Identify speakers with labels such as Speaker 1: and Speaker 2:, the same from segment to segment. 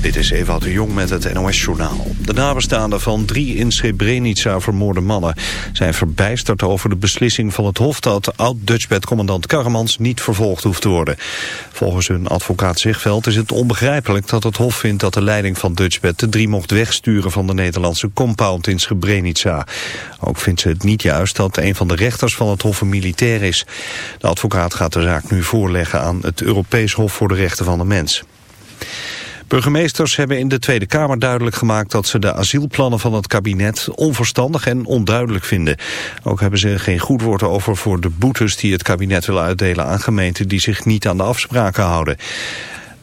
Speaker 1: Dit is Ewout de Jong met het NOS-journaal. De nabestaanden van drie in Srebrenica vermoorde mannen... zijn verbijsterd over de beslissing van het Hof... dat oud-Dutchbed-commandant Karremans niet vervolgd hoeft te worden. Volgens hun advocaat Zichtveld is het onbegrijpelijk dat het Hof vindt... dat de leiding van Dutchbed de drie mocht wegsturen... van de Nederlandse compound in Srebrenica. Ook vindt ze het niet juist dat een van de rechters van het Hof een militair is. De advocaat gaat de zaak nu voorleggen aan het Europees Hof voor de Rechten van de Mens. Burgemeesters hebben in de Tweede Kamer duidelijk gemaakt dat ze de asielplannen van het kabinet onverstandig en onduidelijk vinden. Ook hebben ze geen goed woord over voor de boetes die het kabinet wil uitdelen aan gemeenten die zich niet aan de afspraken houden.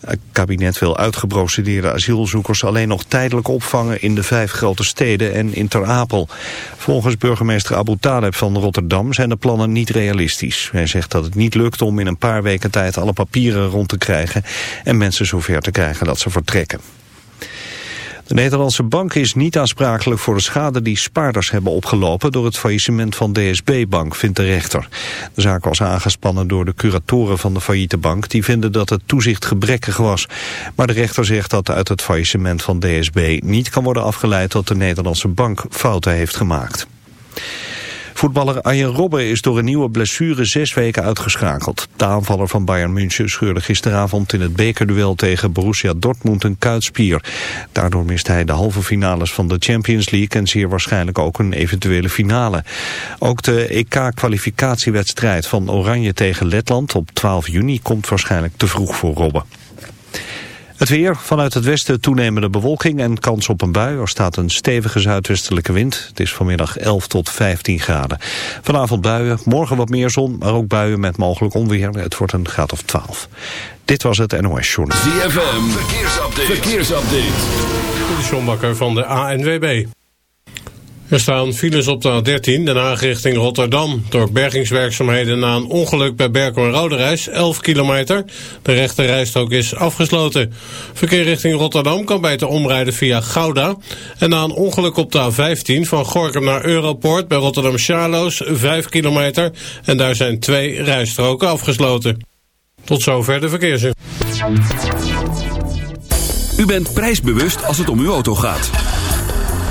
Speaker 1: Het kabinet wil uitgeprocedeerde asielzoekers alleen nog tijdelijk opvangen in de vijf grote steden en in Ter Apel. Volgens burgemeester Abu Taleb van Rotterdam zijn de plannen niet realistisch. Hij zegt dat het niet lukt om in een paar weken tijd alle papieren rond te krijgen en mensen zover te krijgen dat ze vertrekken. De Nederlandse bank is niet aansprakelijk voor de schade die spaarders hebben opgelopen door het faillissement van DSB-bank, vindt de rechter. De zaak was aangespannen door de curatoren van de failliete bank, die vinden dat het toezicht gebrekkig was. Maar de rechter zegt dat uit het faillissement van DSB niet kan worden afgeleid dat de Nederlandse bank fouten heeft gemaakt. Voetballer Arjen Robben is door een nieuwe blessure zes weken uitgeschakeld. De aanvaller van Bayern München scheurde gisteravond in het bekerduel tegen Borussia Dortmund een kuitspier. Daardoor mist hij de halve finales van de Champions League en zeer waarschijnlijk ook een eventuele finale. Ook de EK-kwalificatiewedstrijd van Oranje tegen Letland op 12 juni komt waarschijnlijk te vroeg voor Robben. Het weer, vanuit het westen toenemende bewolking en kans op een bui. Er staat een stevige zuidwestelijke wind. Het is vanmiddag 11 tot 15 graden. Vanavond buien, morgen wat meer zon, maar ook buien met mogelijk onweer. Het wordt een graad of 12. Dit was het NOS Journal.
Speaker 2: ZFM, verkeersupdate. verkeersupdate.
Speaker 3: De Sjombakker van de ANWB. Er staan files op de A13, Den Haag richting Rotterdam. Door bergingswerkzaamheden na een ongeluk bij Berkel en Roderijs, 11 kilometer. De rechte rijstrook is afgesloten. Verkeer richting Rotterdam kan beter omrijden via Gouda. En na een ongeluk op de A15 van Gorkum naar Europoort bij Rotterdam-Charloes, 5 kilometer. En daar zijn twee rijstroken afgesloten. Tot zover de verkeersin.
Speaker 2: U bent prijsbewust als het om uw auto gaat.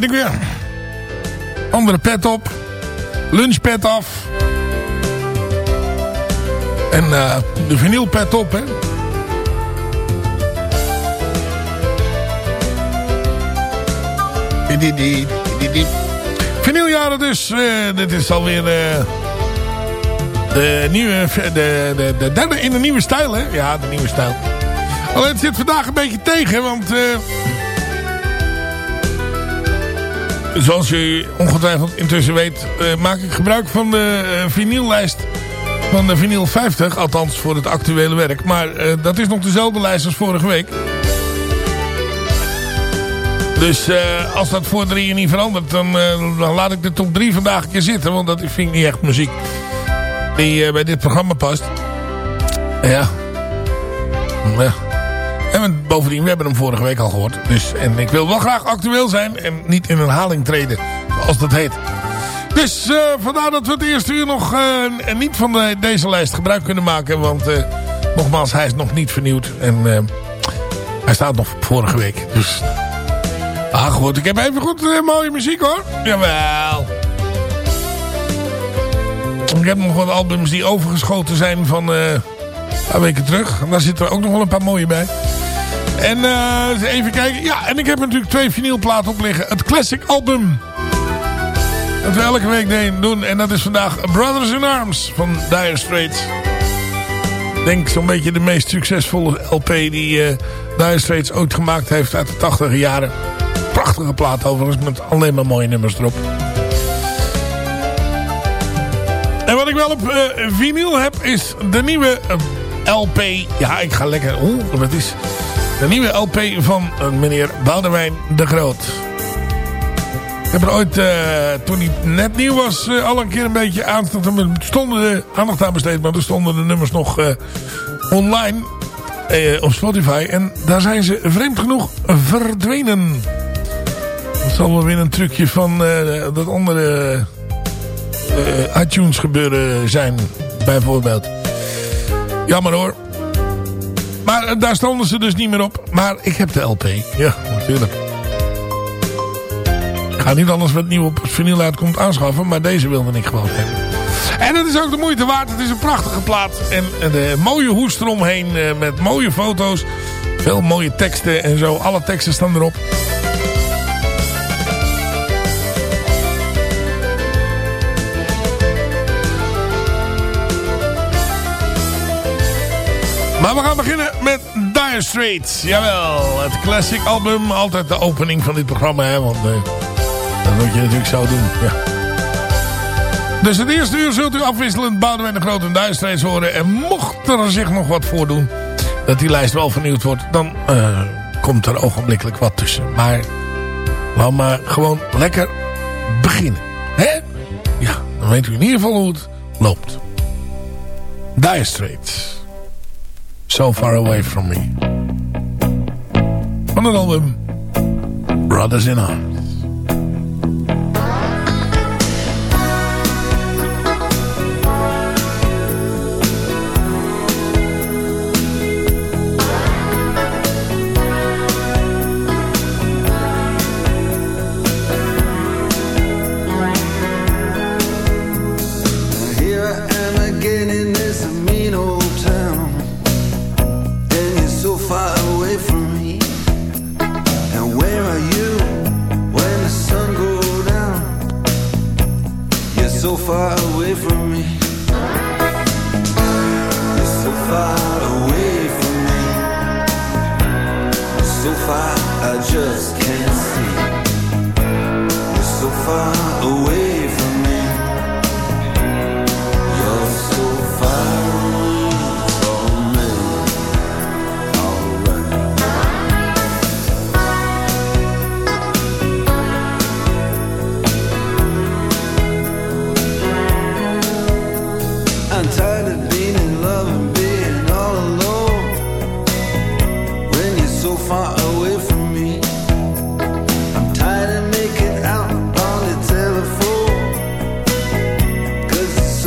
Speaker 4: Ben ik weer. Andere pet op. Lunchpet af. En uh, de vinylpet op, hè. Die, die, die, die. Vinyljaren dus. Uh, dit is alweer uh, de, nieuwe, de, de, de derde in de nieuwe stijl, hè. Ja, de nieuwe stijl. Alleen het zit vandaag een beetje tegen, want... Uh, zoals u ongetwijfeld intussen weet... Uh, maak ik gebruik van de uh, vinyllijst van de vinyl 50. Althans voor het actuele werk. Maar dat is nog dezelfde lijst als vorige week. Dus als dat voor drieën niet verandert, dan, dan, laat ik de top 3 vandaag een keer zitten. Want dat vind ik niet echt muziek die bij dit programma past. Ja. ja. En bovendien, we hebben hem vorige week al gehoord. Dus, en ik wil wel graag actueel zijn en niet in herhaling treden, zoals dat heet. Dus vandaar dat we het eerste uur nog niet van de, deze lijst gebruik kunnen maken. Want nogmaals, hij is nog niet vernieuwd. En hij staat nog vorige week. Dus Ah ik heb even goed mooie muziek hoor. Jawel. Ik heb nog wat albums die overgeschoten zijn van een paar weken terug. En daar zitten er ook nog wel een paar mooie bij. En uh, even kijken. Ja, en ik heb natuurlijk twee vinylplaten op liggen. Het classic album. Dat we elke week doen. En dat is vandaag Brothers in Arms van Dire Straits. Ik denk zo'n beetje de meest succesvolle LP die uh, Dire Straits ooit gemaakt heeft uit de 80 jaren prachtige plaat overigens met alleen maar mooie nummers erop. En wat ik wel op uh, vinyl heb is de nieuwe LP. Ja, ik ga lekker... Oeh, wat is... De nieuwe LP van uh, meneer Boudewijn de Groot. Ik heb er ooit, toen hij net nieuw was, al een keer een beetje aandacht, stonden de, aandacht aan besteed. Maar er stonden de nummers nog online op Spotify. En daar zijn ze vreemd genoeg verdwenen. Dat zal wel weer een trucje van dat andere iTunes gebeuren zijn. Bijvoorbeeld. Jammer hoor. Uh, daar stonden ze dus niet meer op. Maar ik heb de LP. Ja, natuurlijk. Ik ga niet anders wat nieuw op vinyl uitkomt aanschaffen. Maar deze wilde ik gewoon hebben. En het is ook de moeite waard. Het is een prachtige plaat. En de mooie hoes eromheen. met mooie foto's. Veel mooie teksten en zo. Alle teksten staan erop. Maar we gaan beginnen met Dire Straits. Jawel, het classic album. Altijd de opening van dit programma, hè. Want uh, dat moet je natuurlijk zo doen, ja. Dus het eerste uur zult u afwisselend Boudewijn de Grote en Dire Straits horen. En mocht er zich nog wat voordoen, dat die lijst wel vernieuwd wordt... dan uh, komt er ogenblikkelijk wat tussen. Maar laten maar gewoon lekker beginnen. Hè? Ja, dan weet u in ieder geval hoe het loopt. Dire Straits. So Far Away From Me. Van het album Brothers in Arms.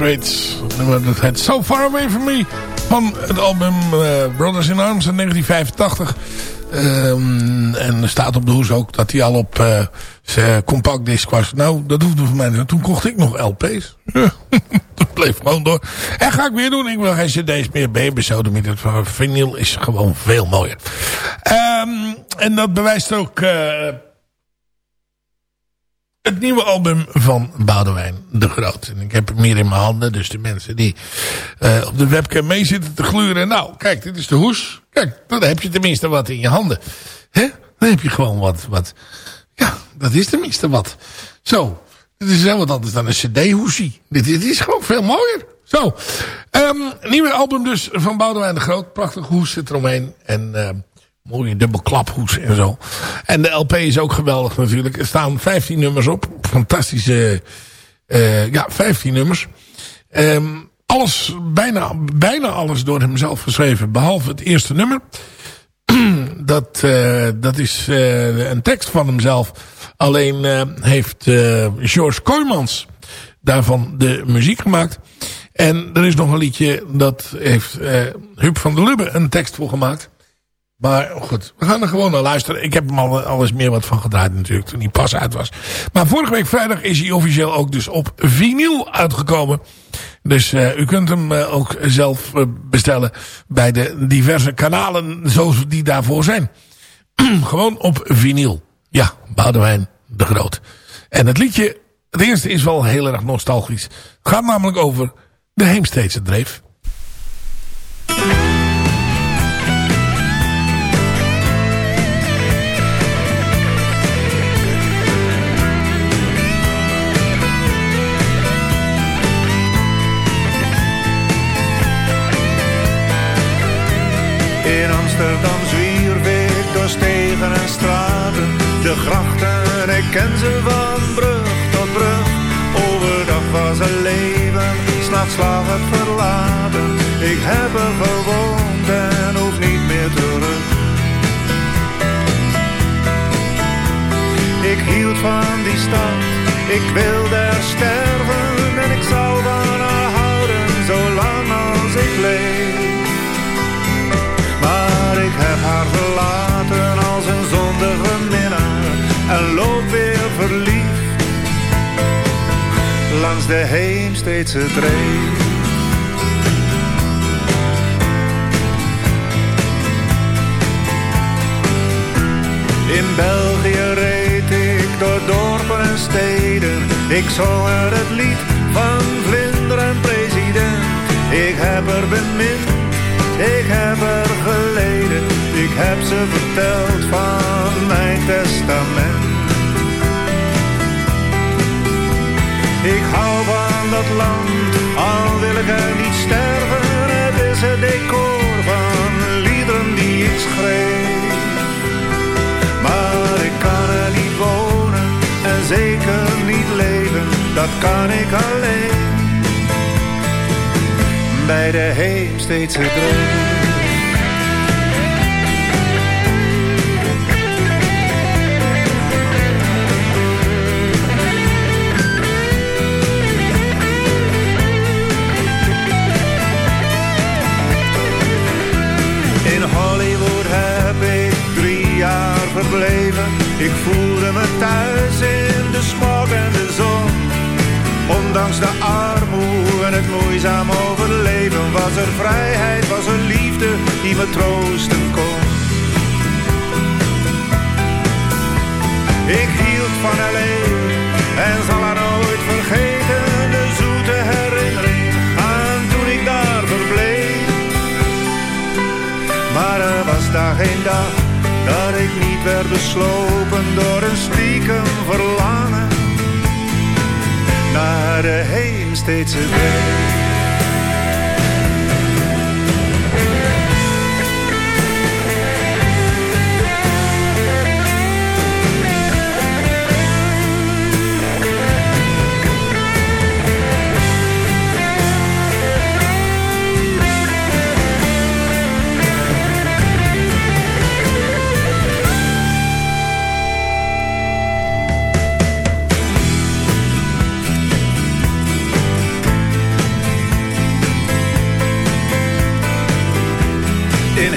Speaker 4: Straits. Dat heet So Far Away From Me. Van het album uh, Brothers in Arms in 1985. Um, en er staat op de hoes ook dat hij al op uh, compact disc was. Nou, dat hoefde voor mij niet. Toen kocht ik nog LP's. dat bleef gewoon door. En ga ik weer doen. Ik wil geen cd's meer. Baby met het vinyl is gewoon veel mooier. Um, en dat bewijst ook... Uh, het nieuwe album van Boudewijn de Groot. En ik heb hem hier in mijn handen. Dus de mensen die uh, op de webcam mee zitten te gluren. Nou, kijk, dit is de hoes. Kijk, dan heb je tenminste wat in je handen. Hè? Dan heb je gewoon wat, wat... Ja, dat is tenminste wat. Zo, dit is heel wat anders dan een cd-hoesie. Dit, dit, is gewoon veel mooier. Zo, um, nieuwe album dus van Boudewijn de Groot. Prachtig hoes zit eromheen. En... Uh, mooie dubbelklaphoes en zo. En de LP is ook geweldig natuurlijk. Er staan 15 nummers op. Fantastische, uh, ja, 15 nummers. Um, alles, bijna, bijna alles door hemzelf geschreven. Behalve het eerste nummer. dat, uh, dat is uh, een tekst van hemzelf. Alleen heeft George Kooijmans daarvan de muziek gemaakt. En er is nog een liedje, dat heeft Huub van der Lubbe een tekst voor gemaakt. Maar goed, we gaan er gewoon naar luisteren. Ik heb hem al alles meer wat van gedraaid natuurlijk, toen hij pas uit was. Maar vorige week vrijdag is hij officieel ook dus op vinyl uitgekomen. Dus uh, u kunt hem uh, ook zelf uh, bestellen bij de diverse kanalen zoals die daarvoor zijn. gewoon op vinyl. Ja, Boudewijn de Groot. En het liedje, het eerste is wel heel erg nostalgisch. Het gaat namelijk over de Heemsteedse Dreef.
Speaker 5: Stegen en straten. De grachten, ik ken ze van brug tot brug. Overdag was er leven, s'nachts lag het verlaten. Ik heb er gewoond en hoef niet meer terug. Ik hield van die stad, ik wilde er sterven langs de Heemsteedse dreef. In België reed ik door dorpen en steden. Ik zong er het lied van vlinder en president. Ik heb er bemind ik heb er geleden, ik heb ze verteld van mijn testament. Ik hou van dat land, al wil ik er niet sterven. Het is het decor van liederen die ik schreef. Maar ik kan er niet wonen en zeker niet leven, dat kan ik alleen bij de Heemsteedse dreef. Ik voelde me thuis in de smog en de zon. Ondanks de armoede en het moeizaam overleven Was er vrijheid, was er liefde die me troosten kon Ik hield van L.A. en zal haar nooit vergeten De zoete herinnering aan toen ik daar verbleef Maar er was daar geen dag dat ik niet werd beslopen door een stiekem verlangen naar de Heemsteedse weg. In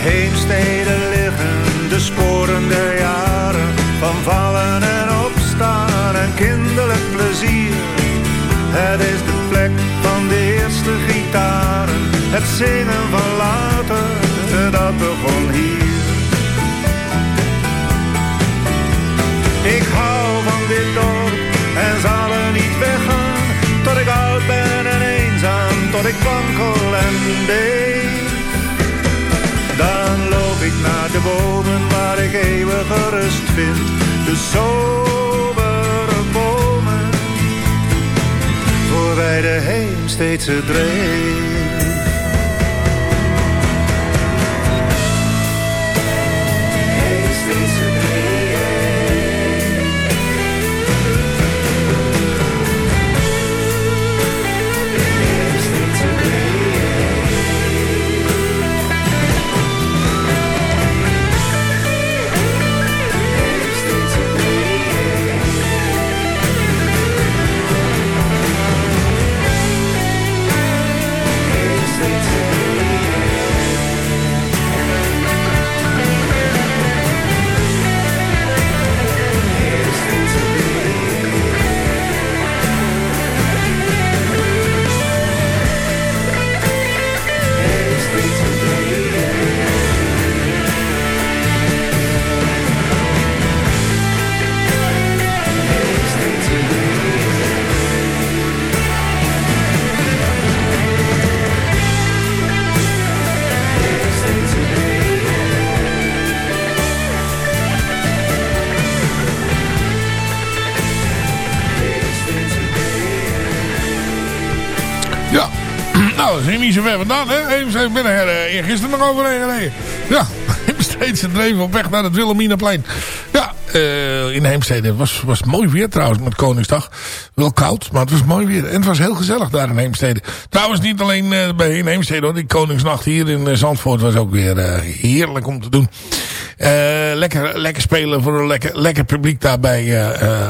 Speaker 5: Heemstede liggen de sporen der jaren van vallen en opstaan en kinderlijk plezier. Het is de plek van de eerste gitaren, het zingen van later, dat begon hier. Ik hou van dit dorp en zal er niet weggaan, tot ik oud ben en eenzaam, tot ik wankel en deed. Bomen waar ik eeuwige rust vind, de sobere bomen, voorbij de heemsteedse dreef.
Speaker 4: Nou, dat is niet zo ver vandaan, hè? Even ben er uh, gisteren nog overheen gereden. Ja, steeds dreven op weg naar het Wilhelminaplein. Ja, uh, in Heemstede was, was mooi weer trouwens met Koningsdag. Wel koud, maar het was mooi weer. En het was heel gezellig daar in Heemstede. Trouwens niet alleen uh, bij Heemstede hoor. Die Koningsnacht hier in Zandvoort was ook weer heerlijk om te doen. Lekker, lekker spelen voor een lekker, lekker publiek daar bij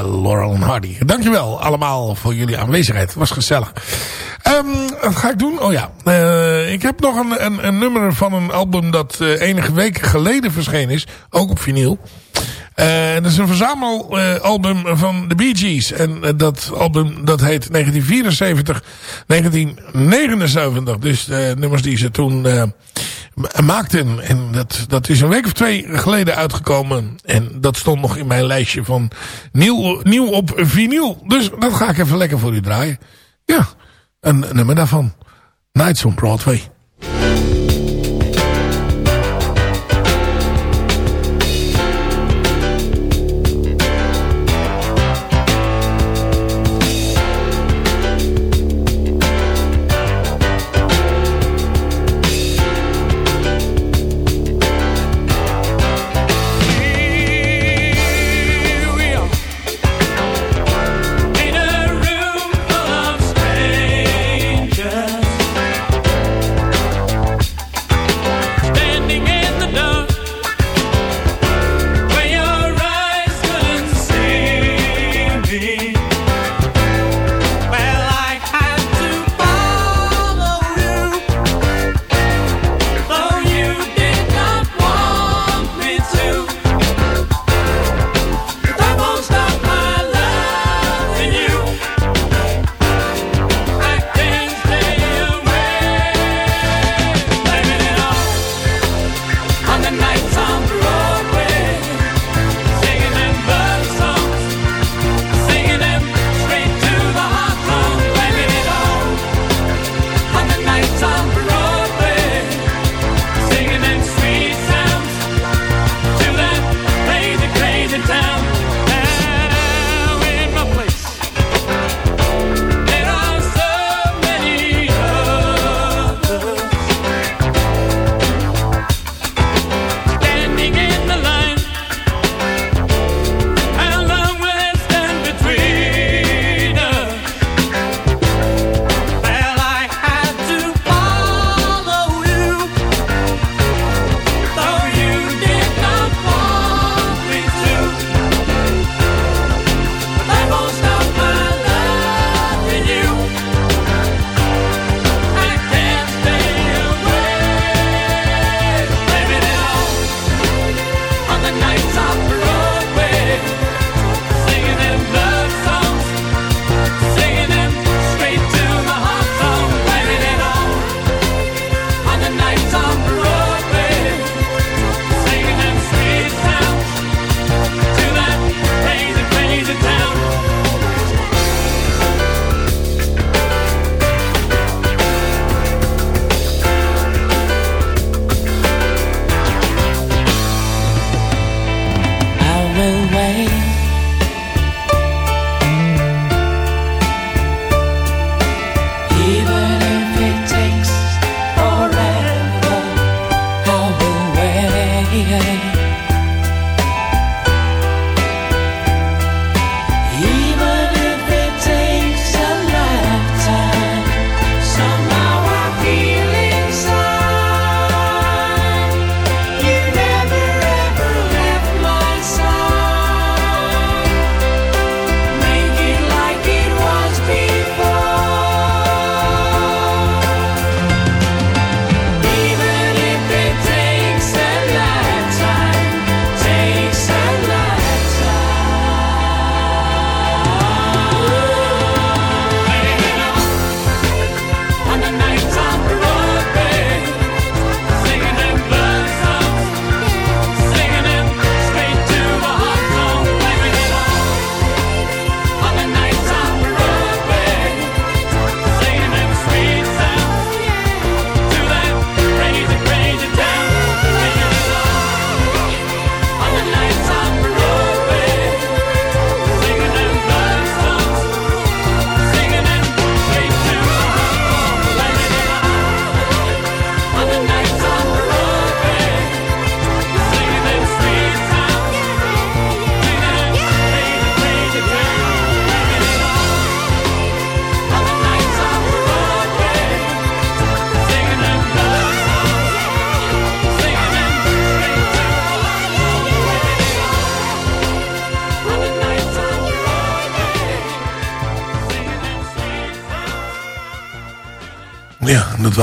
Speaker 4: Laurel en Hardy. Dankjewel allemaal voor jullie aanwezigheid. Het was gezellig. Um, wat ga ik doen? Oh ja, ik heb nog een, een, een, nummer van een album dat enige weken geleden verschenen is. Ook op vinyl. Dat is een verzamelalbum van de Bee Gees. En dat album dat heet 1974, 1979. Dus de nummers die ze toen maakten. En dat, dat is een week of twee geleden uitgekomen. En dat stond nog in mijn lijstje van nieuw, nieuw op vinyl. Dus dat ga ik even lekker voor u draaien. Ja een nummer daarvan. Nights on Broadway.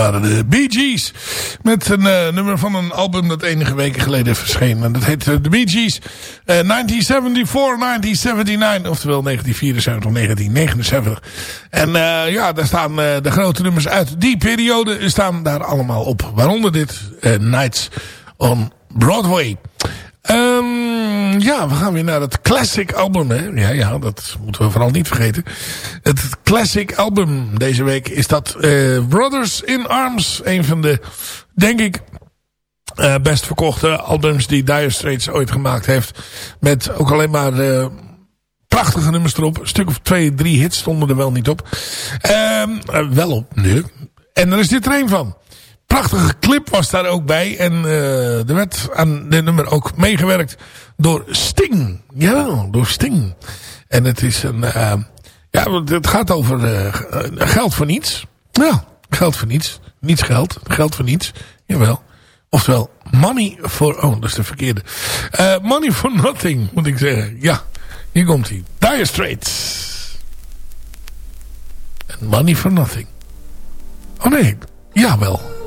Speaker 4: Waren de Bee Gees. Met een uh, nummer van een album dat enige weken geleden verscheen. En dat heet uh, The Bee Gees uh, 1974, 1979. Oftewel 1974, 1979. En ja, daar staan de grote nummers uit die periode staan daar allemaal op. Waaronder dit Nights on Broadway. Um, ja, we gaan weer naar het classic album. Hè? Ja, ja, dat moeten we vooral niet vergeten. Het classic album deze week is dat uh, Brothers in Arms. Een van de, denk ik, uh, best verkochte albums die Dire Straits ooit gemaakt heeft. Met ook alleen maar uh, prachtige nummers erop. Een stuk of twee, drie hits stonden er wel niet op. Um, wel op, nu. En er is dit er een van prachtige clip was daar ook bij. En uh, er werd aan dit nummer ook meegewerkt door Sting. Ja, door Sting. En het is een... Uh, ja, het gaat over uh, geld voor niets. Ja, geld voor niets. Niets geld. Geld voor niets. Jawel. Oftewel, money for... Oh, dat is de verkeerde. money for nothing, moet ik zeggen. Ja, hier komt hij. Dire Straits. money for nothing. Oh nee, jawel.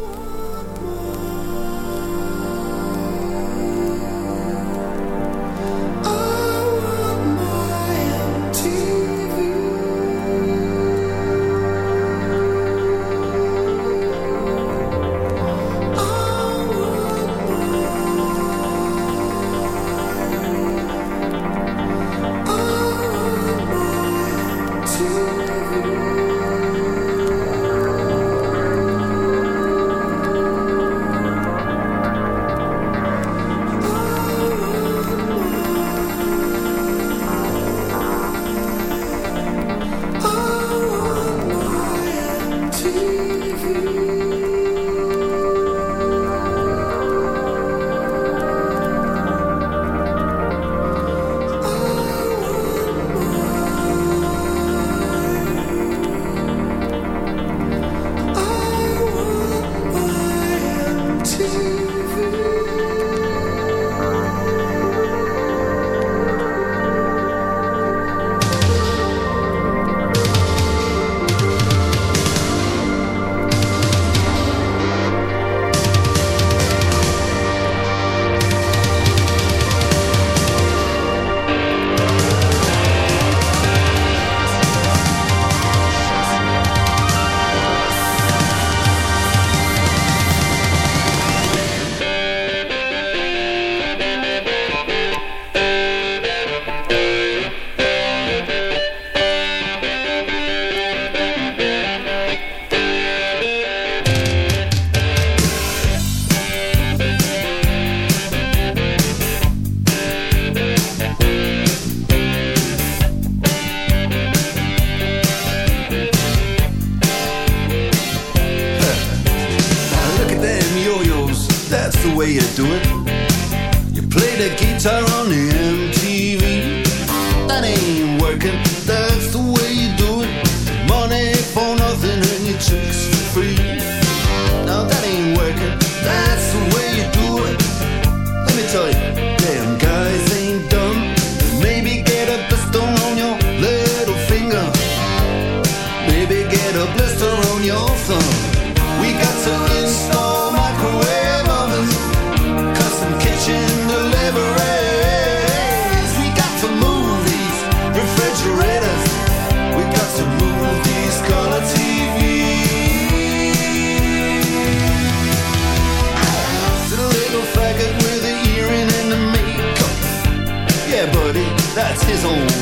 Speaker 6: diesel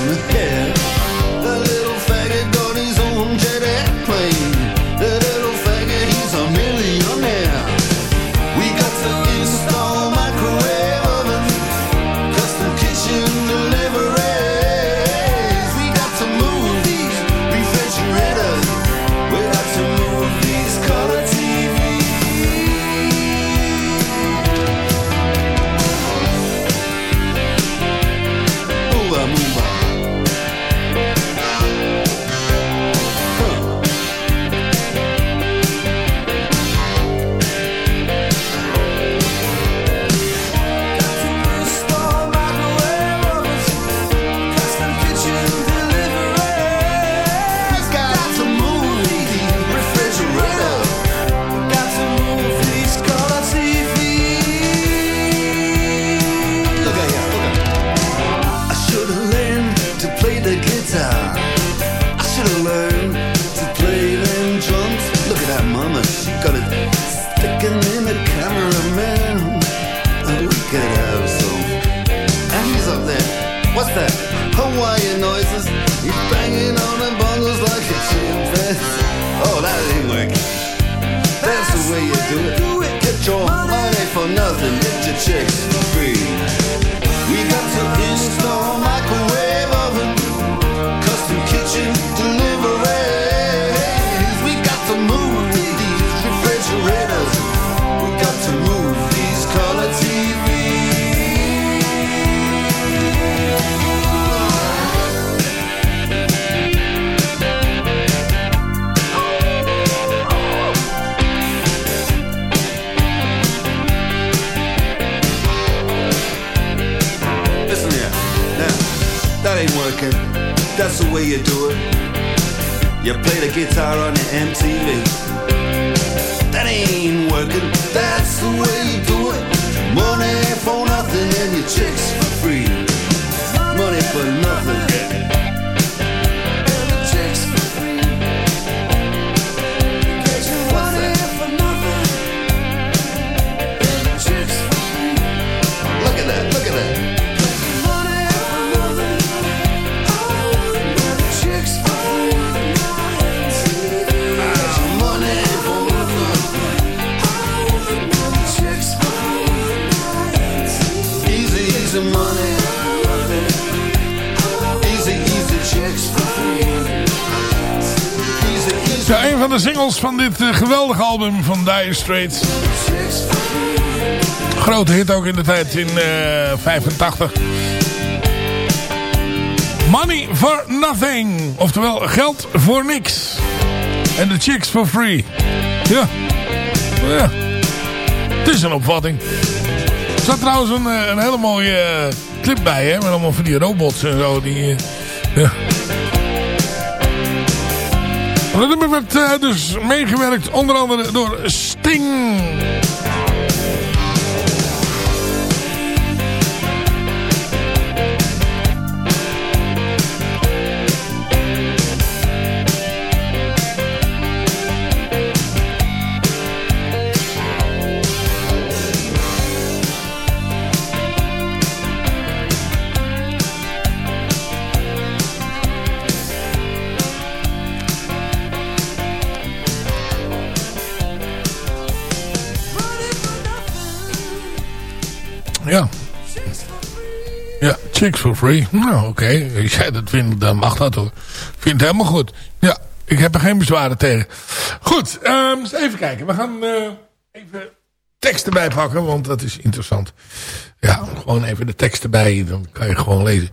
Speaker 6: MTV.
Speaker 4: Van dit eh, geweldige album van Dire Straits. Grote hit ook in de tijd in eh 85. Money for nothing. Oftewel geld voor niks. En de chicks for free. Ja. ja. Het is een opvatting. Er zat trouwens een, eh, een hele mooie clip bij, hè. Met allemaal van die robots en zo. Die, Dat nummer werd dus meegewerkt onder andere door Sting. Chicks for free. Nou, oké. Als jij dat vindt, dan mag dat hoor. Ik vind het helemaal goed. Ja, ik heb er geen bezwaren tegen. Goed, ehm, eens even kijken. We gaan eh, even teksten bijpakken, want dat is interessant. Ja, gewoon even de teksten bij, dan kan je gewoon lezen.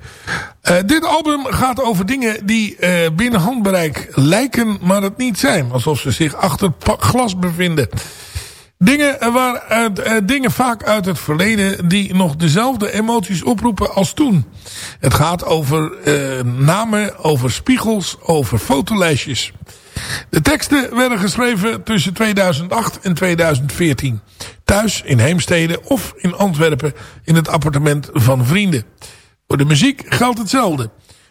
Speaker 4: Eh, dit album gaat over dingen die eh, binnen handbereik lijken, maar het niet zijn. Alsof ze zich achter glas bevinden. Dingen, waar, eh, eh, dingen vaak uit het verleden die nog dezelfde emoties oproepen als toen. Het gaat over eh, namen, over spiegels, over fotolijstjes. De teksten werden geschreven tussen 2008 en 2014. Thuis in Heemstede of in Antwerpen in het appartement van vrienden. Voor de muziek geldt hetzelfde.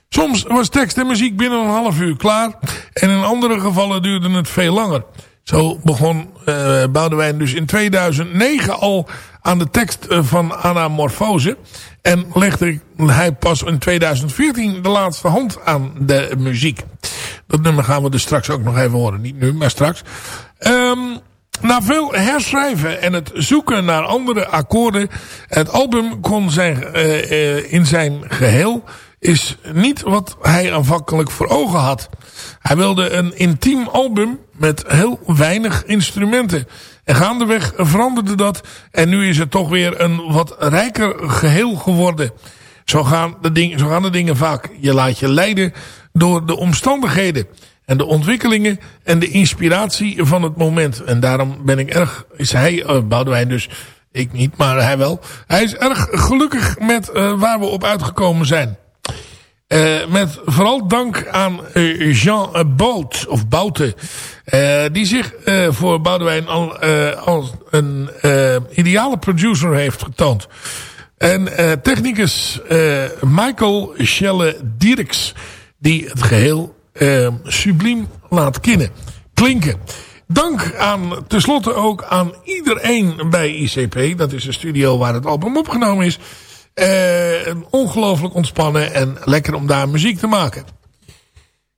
Speaker 4: Soms was tekst en muziek binnen een half uur klaar. En in andere gevallen duurde het veel langer. Zo begon uh, Boudewijn dus in 2009 al aan de tekst eh, van Anamorfose. En legde hij pas in 2014 de laatste hand aan de muziek. Dat nummer gaan we dus straks ook nog even horen. Niet nu, maar straks. Um, na veel herschrijven en het zoeken naar andere akkoorden. Het album kon zijn, uh, in zijn geheel is niet wat hij aanvankelijk voor ogen had. Hij wilde een intiem album met heel weinig instrumenten. En gaandeweg veranderde dat. En nu is het toch weer een wat rijker geheel geworden. Zo gaan de, ding, zo gaan de dingen vaak. Je laat je leiden door de omstandigheden. En de ontwikkelingen en de inspiratie van het moment. En daarom ben ik erg, is hij, uh, Boudewijn dus, ik niet, maar hij wel. Hij is erg gelukkig met uh, waar we op uitgekomen zijn. Uh, met vooral dank aan uh, Jean Bout, of Bouten, die zich voor Boudewijn al als een ideale producer heeft getoond. En technicus Michael Schelle Dierks, die het geheel subliem laat kennen, klinken. Dank aan, tenslotte ook aan iedereen bij ICP, dat is de studio waar het album opgenomen is... Uh, ongelooflijk ontspannen en lekker om daar muziek te maken.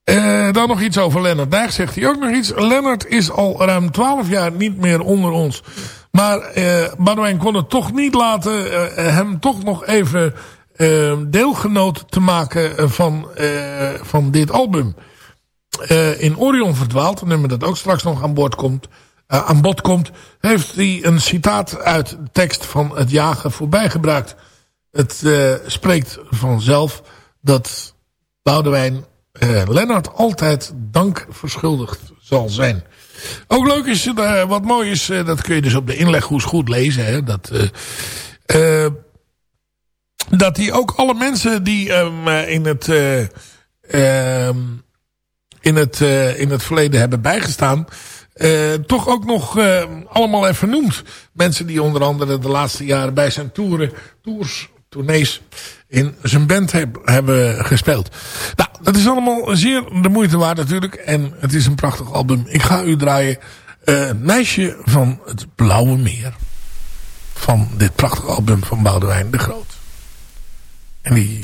Speaker 4: Eh, dan nog iets over Lennart Dijg, zegt hij ook nog iets. Lennart is al ruim 12 jaar niet meer onder ons. Maar eh Boudewijn kon het toch niet laten eh, hem toch nog even eh, deelgenoot te maken eh, van, eh, van dit album. Eh, in Orion verdwaald, nummer dat ook straks nog aan, boord komt, eh, aan bod komt, heeft hij een citaat uit de tekst van het jagen voorbij gebruikt. Het eh, spreekt vanzelf dat Boudewijn eh, Lennart altijd dank verschuldigd zal zijn. Ook leuk is, eh, wat mooi is, dat kun je dus op de inleghoes goed lezen. Hè, dat, dat hij ook alle mensen die eh, in het... eh, ehm, in het, in het verleden hebben bijgestaan... toch ook nog allemaal even noemt. Mensen die onder andere de laatste jaren bij zijn toeren, tours, tournees in zijn band heb- hebben gespeeld. Nou, dat is allemaal zeer de moeite waard natuurlijk. En het is een prachtig album. Ik ga u draaien eh Meisje van het Blauwe Meer. Van dit prachtige album van Boudewijn de Groot. En die...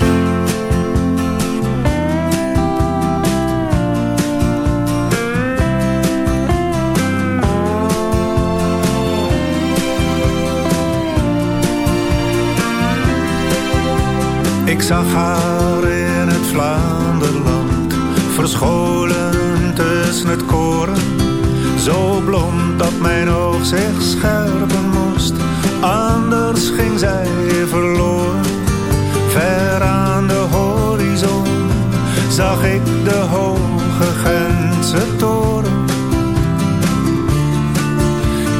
Speaker 5: zag haar in het Vlaanderland, verscholen tussen het koren. Zo blond dat mijn oog zich scherpen moest, anders ging zij verloren. Ver aan de horizon zag ik de hoge Gentse toren.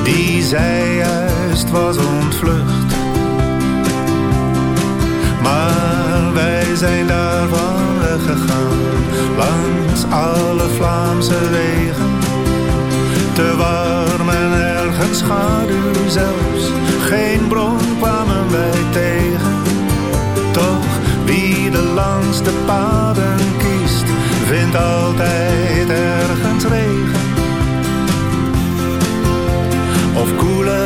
Speaker 5: Die zij juist was ontvlucht. Maar wij zijn daarvan weggegaan, langs alle Vlaamse wegen. Te warm en ergens schaduw zelfs, geen bron kwamen wij tegen. Toch, wie de langste paden kiest, vindt altijd ergens regen. Of koele.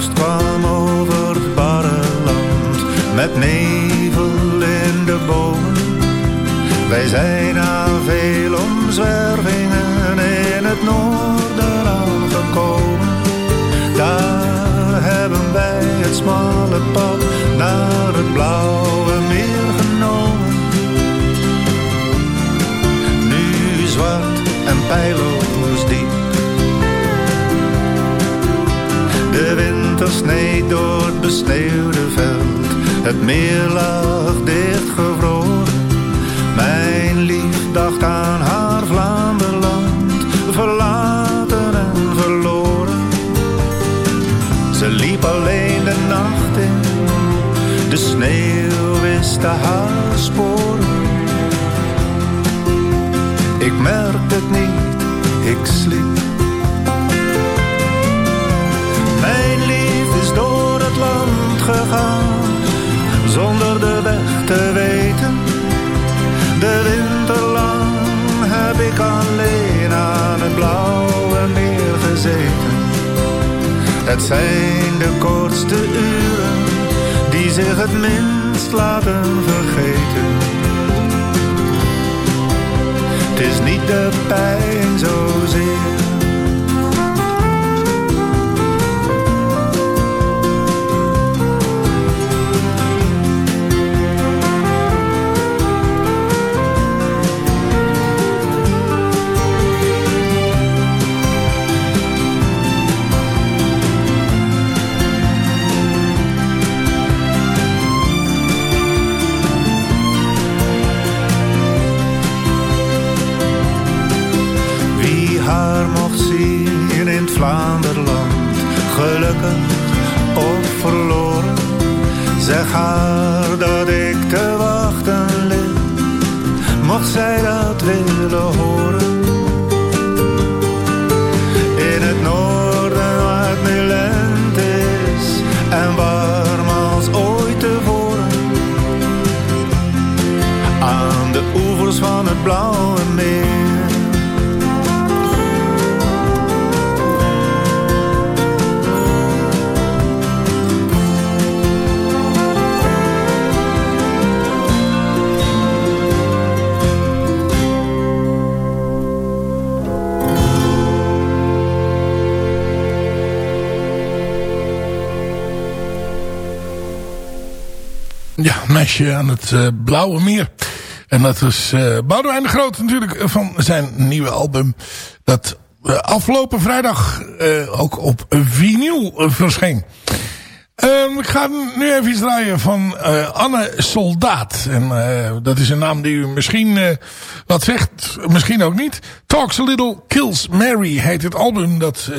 Speaker 5: Herfst kwam over het barre land met nevel in de bomen. Wij zijn na veel omzwervingen in het noorden aangekomen. Daar hebben wij het smalle pad naar het blauwe sneed door het besneeuwde veld. Het meer lag dichtgevroren. Mijn lief dacht aan haar Vlaanderland. Verlaten en verloren. Ze liep alleen de nacht in. De sneeuw wist haar sporen. Ik merkte het niet, ik sliep. Gegaan, zonder de weg te weten. De winter lang heb ik alleen aan het blauwe meer gezeten. Het zijn de kortste uren die zich het minst laten vergeten. Het is niet de pijn zozeer
Speaker 4: meisje aan het uh, Blauwe Meer. En dat is uh, de Groot natuurlijk van zijn nieuwe album. Dat afgelopen vrijdag ook op vinyl verscheen. Um, ik ga nu even iets draaien van Anne Soldaat. En dat is een naam die u misschien wat zegt, misschien ook niet. Talks a Little Kills Mary heet het album dat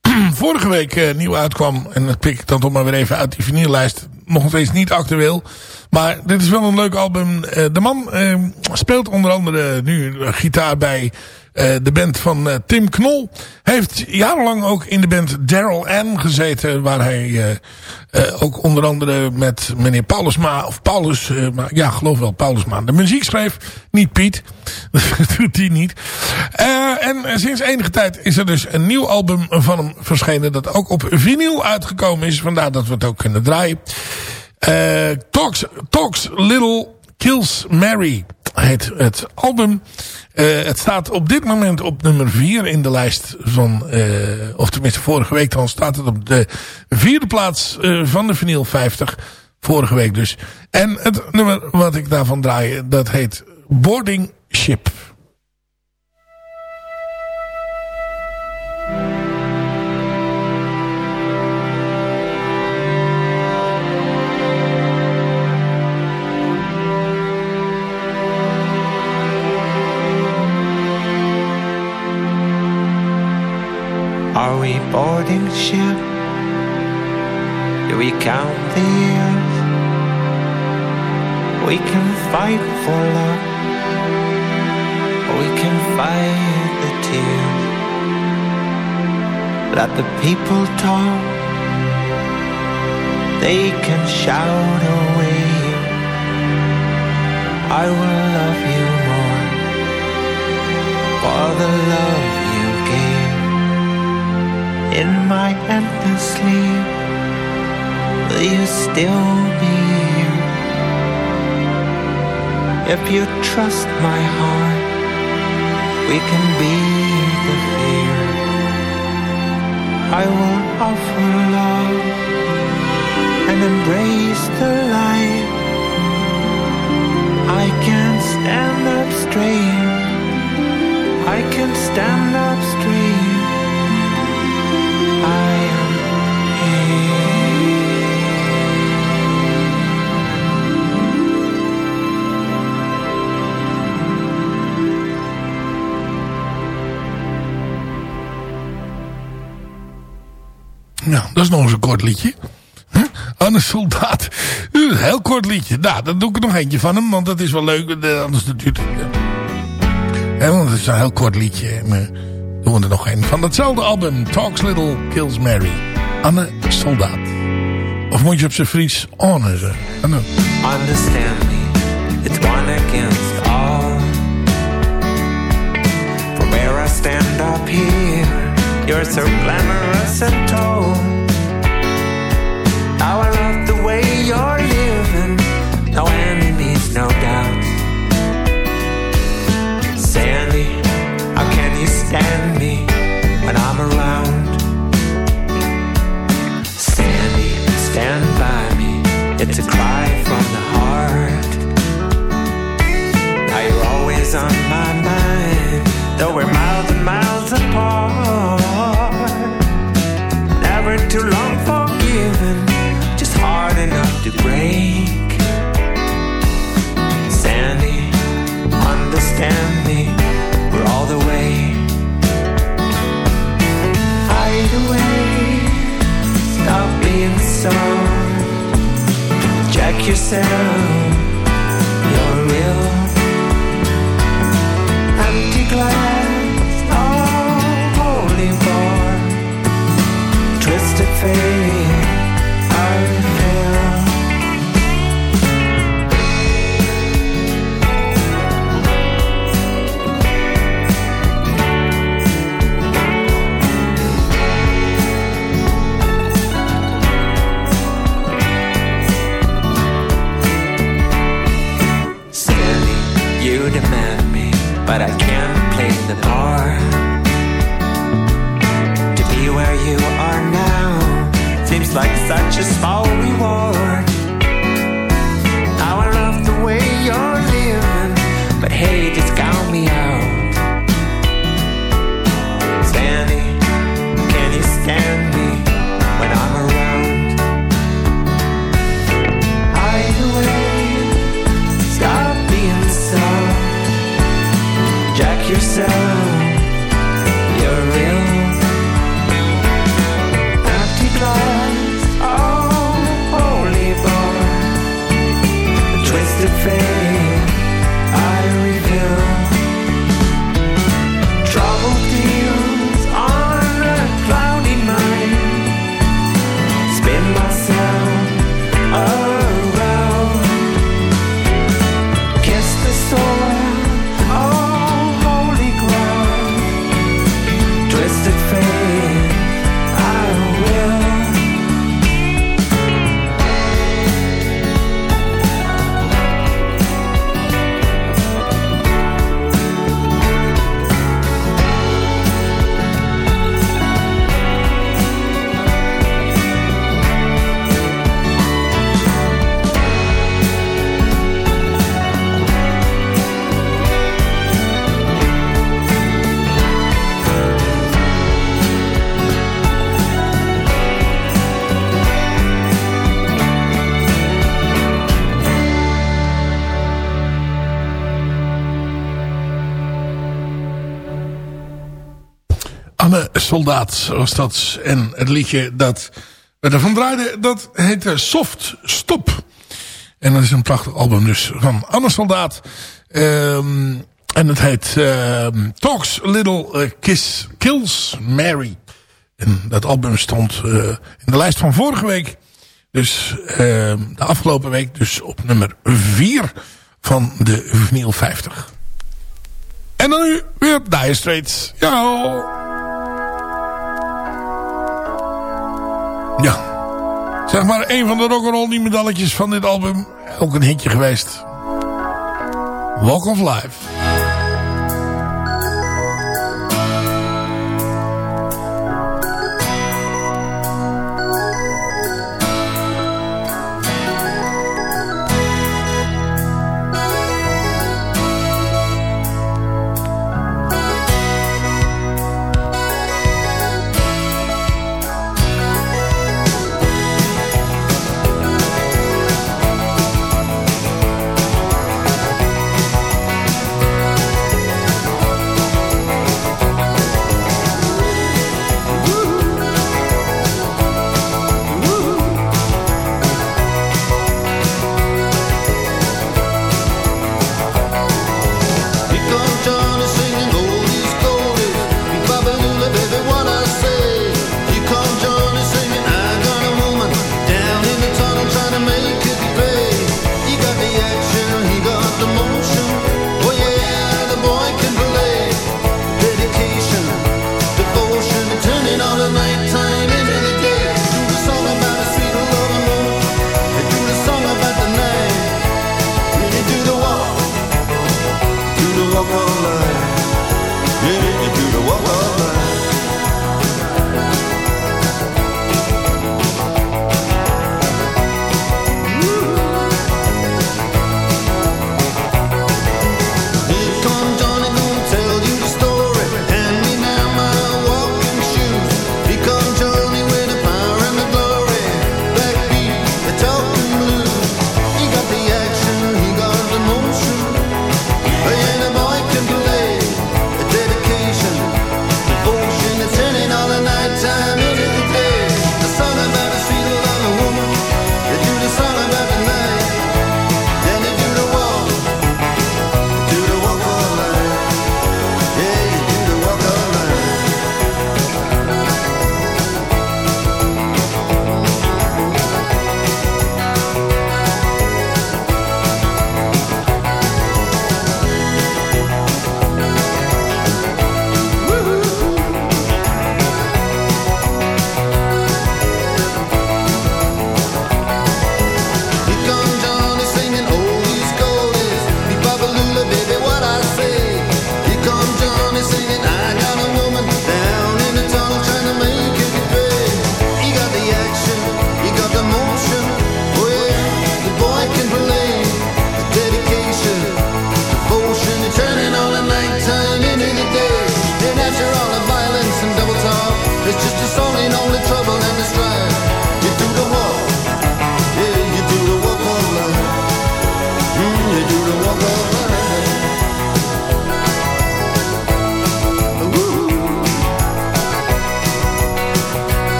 Speaker 4: vorige week nieuw uitkwam. En dat pik ik dan toch maar weer even uit die vinyllijst. Nog steeds niet actueel. Maar dit is wel een leuk album. Uh, de man uh, speelt onder andere nu gitaar bij de band van Tim Knol. Heeft jarenlang ook in de band Daryl Ann gezeten. Waar hij ook onder andere met meneer Paulusma. Of Paulus, maar, ja geloof wel Paulusma. De muziek schreef. Niet Piet. Dat doet hij niet. en sinds enige tijd is er dus een nieuw album van hem verschenen. Dat ook op vinyl uitgekomen is. Vandaar dat we het ook kunnen draaien. Talks, Talks Little Kills Mary heet het album. Uh, het staat op dit moment op nummer 4 in de lijst van... Uh, of tenminste vorige week dan staat het op de vierde plaats van de vinyl 50. Vorige week dus. En het nummer wat ik daarvan draai, dat heet Boarding Ship.
Speaker 7: Ship? Do we count the years? We can fight for love, we can fight the tears. Let the people talk, they can shout away. I will love you more for the love you gave in my endless sleep. Will you still be here? If you trust my heart, we can be the fear. I will offer love and embrace the light. I can stand up straight. I can stand up straight.
Speaker 4: Nou, dat is nog eens een kort liedje. Anne Soldaat. Heel kort liedje. Nou, dan doe ik er nog eentje van hem, want dat is wel leuk. Anders natuurlijk... Ja, want het is een heel kort liedje. En, uh, doen we er nog een van datzelfde album. Talks Little Kills Mary. Anne Soldaat. Of moet je op zijn Fries Anne zeggen? Anne.
Speaker 7: Understand me, it's one against all. From where I stand up here, you're so glamorous and tall. How I love the way you're living, no enemies, no doubts. Sandy, how can you stand me when I'm around? Sandy, stand by me. It's a cry to break. Sandy, understand me, we're all the way. Hide away, stop being so. Check yourself, the part. To be where you are now seems like such a small
Speaker 6: Soldaat was dat. En het liedje dat we ervan draaiden, dat heette Soft Stop. En dat is een prachtig album dus van Anne Soldaat. Ehm, en het heet ehm, Talks Little Kiss Kills Mary. En dat album stond uh, in de lijst van vorige week. Dus uh, de afgelopen week dus op nummer 4 van de vinyl 50. En dan nu weer Dire Straits. Ja. Ja. Zeg maar een van de rock'n'roll medalletjes van dit album. Ook een hitje geweest. Walk of Life.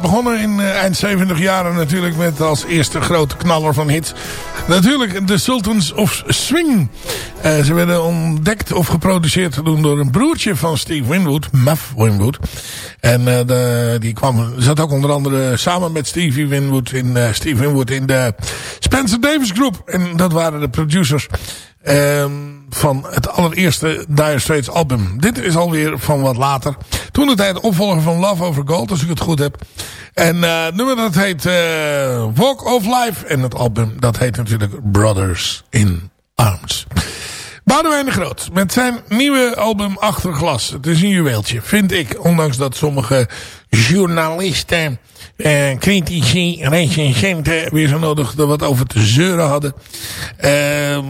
Speaker 6: Begonnen in uh, eind 70 jaren natuurlijk met als eerste grote knaller van hits. Natuurlijk de Sultans of Swing. Uh, ze werden ontdekt of geproduceerd door een broertje van Steve Winwood, Muff Winwood. En de, die kwam, zat ook onder andere samen met Stevie Winwood in, Steve Winwood in de Spencer Davis Group. En dat waren de producers. Ehm, van het allereerste Dire Straits album. Dit is alweer van wat later. Toen de tijd opvolger van Love Over Gold, als ik het goed heb. En uh, nummer dat heet Walk of Life. En het album dat heet natuurlijk Brothers in Arms.
Speaker 4: Boudewijn de Groot met zijn nieuwe album Achterglas. Het is een juweeltje, vind ik. Ondanks dat sommige journalisten, eh, critici, recensenten weer zo nodig er wat over te zeuren hadden. Ehm,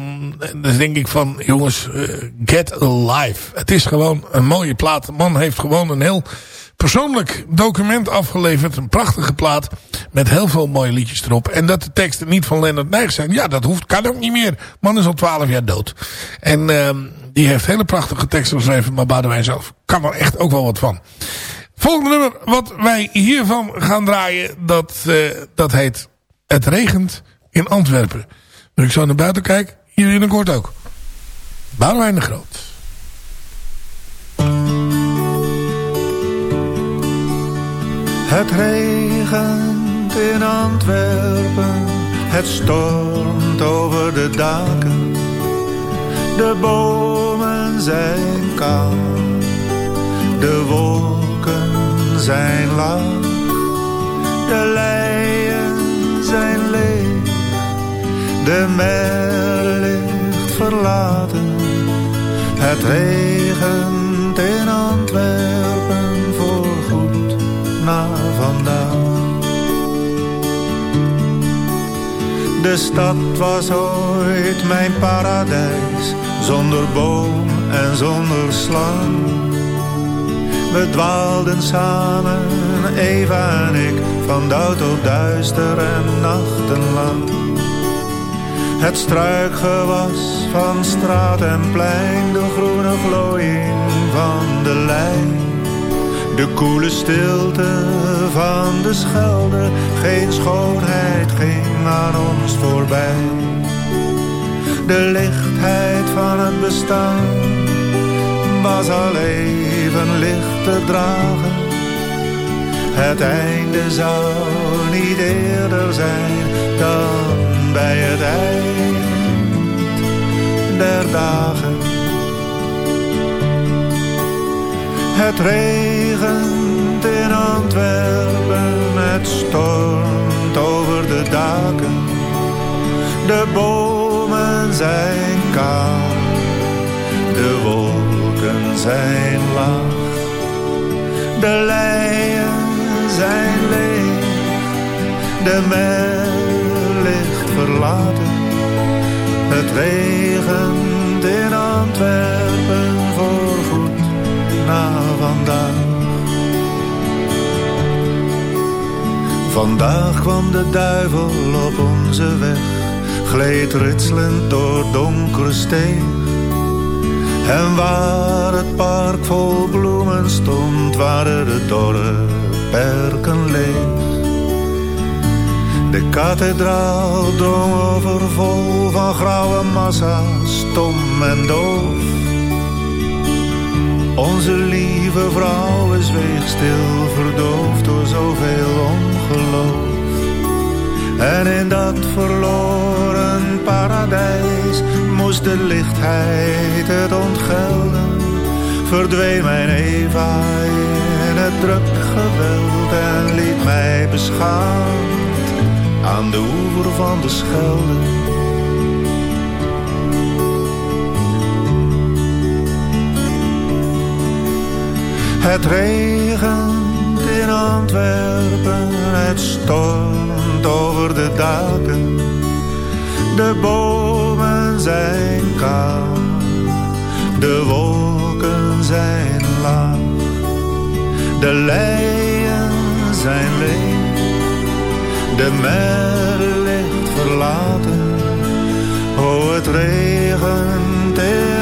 Speaker 4: dus denk ik van, jongens, eh, get alive. Het is gewoon een mooie plaat. De man heeft gewoon een heel persoonlijk document afgeleverd. Een prachtige plaat met heel veel mooie liedjes erop. En dat de teksten niet van Leonard Nijg zijn. Ja, dat hoeft, kan ook niet meer. Man is al twaalf jaar dood. En uh, die heeft hele prachtige teksten geschreven. Maar Boudewijn zelf kan er echt ook wel wat van. Volgende nummer wat wij hiervan gaan draaien. Dat, uh, dat heet Het regent in Antwerpen. Als ik zo naar buiten kijk. Hier binnenkort ook. Boudewijn de Groot.
Speaker 5: Het regent in Antwerpen, het stormt over de daken. De bomen zijn kaal, de wolken zijn laag, de leien zijn leeg, de mer ligt verlaten. Het regent in Antwerpen voorgoed na vandaag. De stad was ooit mijn paradijs, zonder boom en zonder slang. We dwaalden samen, Eva en ik, van dauw tot duister en nachtenlang. Het struikgewas van straat en plein, de groene glooiing van de lijn. De koele stilte van de schelde, geen schoonheid ging aan ons voorbij. De lichtheid van het bestaan was al even licht te dragen. Het einde zou niet eerder zijn dan bij het eind der dagen. Het regent in Antwerpen, het stormt over de daken. De bomen zijn kaal, de wolken zijn laag. De leien zijn leeg, de mer ligt verlaten. Het regent in Antwerpen voorgoed na vandaag. Vandaag kwam de duivel op onze weg, gleed ritselend door donkere steeg. En waar het park vol bloemen stond, waren de dorre perken leeg. De kathedraal drong overvol van grauwe massa, stom en doof. Onze lieve vrouw zweeg stil, verdoofd door zoveel ongeloof. En in dat verloren paradijs moest de lichtheid het ontgelden. Verdween mijn Eva in het druk geweld en liet mij beschaamd aan de oever van de Schelde. Het regent in Antwerpen, het stormt over de daken. De bomen zijn kaal, de wolken zijn laag. De leien zijn leeg, de mer ligt verlaten. Oh, het regent in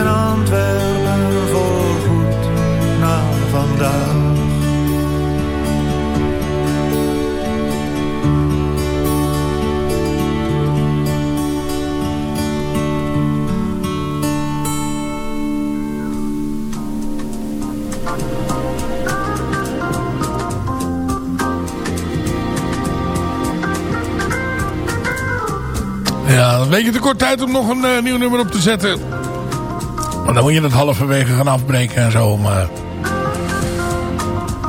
Speaker 5: vandaag.
Speaker 4: Ja, een beetje te kort tijd om nog een uh, nieuw nummer op te zetten. Maar dan moet je het halverwege gaan afbreken en zo. Maar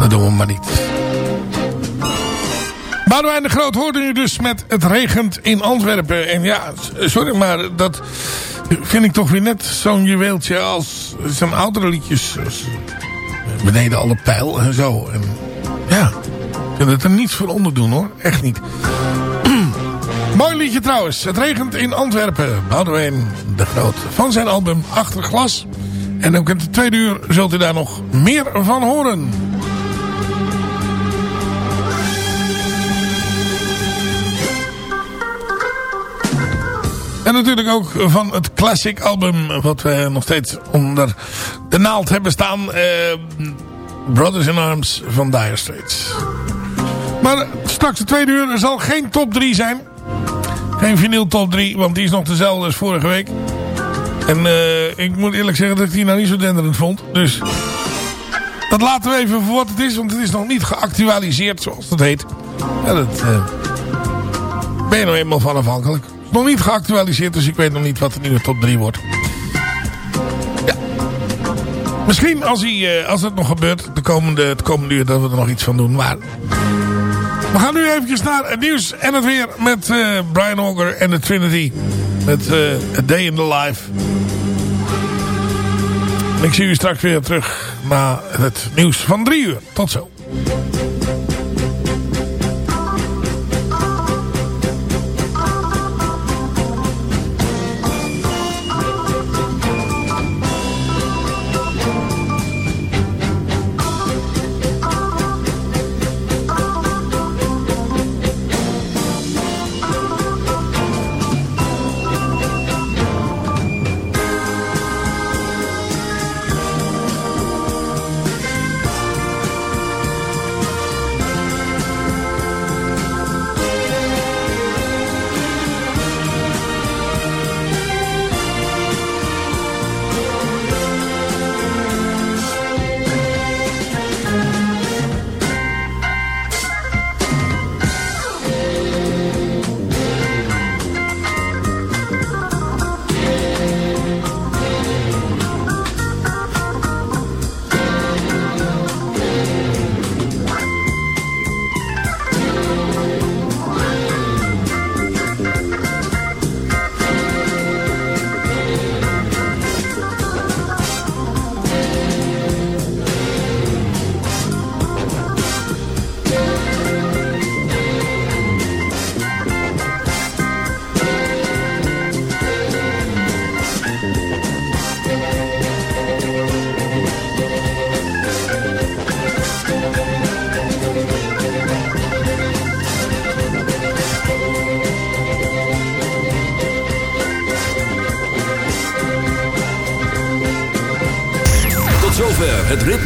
Speaker 4: dat doen we maar niet. Boudewijn de Groot hoorde u dus met Het regent in Antwerpen. En ja, sorry, maar dat vind ik toch weer net zo'n juweeltje als zijn oudere liedjes. Beneden alle pijl en zo. En ja, ik het er niets voor onder doen hoor. Echt niet. Mooi liedje trouwens. Het regent in Antwerpen. Boudewijn de Groot. Van zijn album Achter Glas. En ook in de tweede uur zult u daar nog meer van horen. En natuurlijk ook van het classic album wat we nog steeds onder de naald hebben staan. Eh, Brothers in Arms van Dire Straits. Maar straks de tweede uur er zal geen top 3 zijn. Geen vinyl top 3, want die is nog dezelfde als vorige week. En uh, ik moet eerlijk zeggen dat ik die nou niet zo denderend vond. Dus dat laten we even voor wat het is, want het is nog niet geactualiseerd zoals dat heet. Ja, dat uh, ben je nou eenmaal van afhankelijk. Nog niet geactualiseerd, dus ik weet nog niet wat de nieuwe top 3 wordt. Ja. Misschien als, hij, uh, als het nog gebeurt, de komende, het komende uur, dat we er nog iets van doen. Maar we gaan nu eventjes naar het nieuws en het weer met uh, Brian Auger en de Trinity. Met uh, A Day in the Life. Ik zie u straks weer terug na het nieuws van drie uur. Tot zo.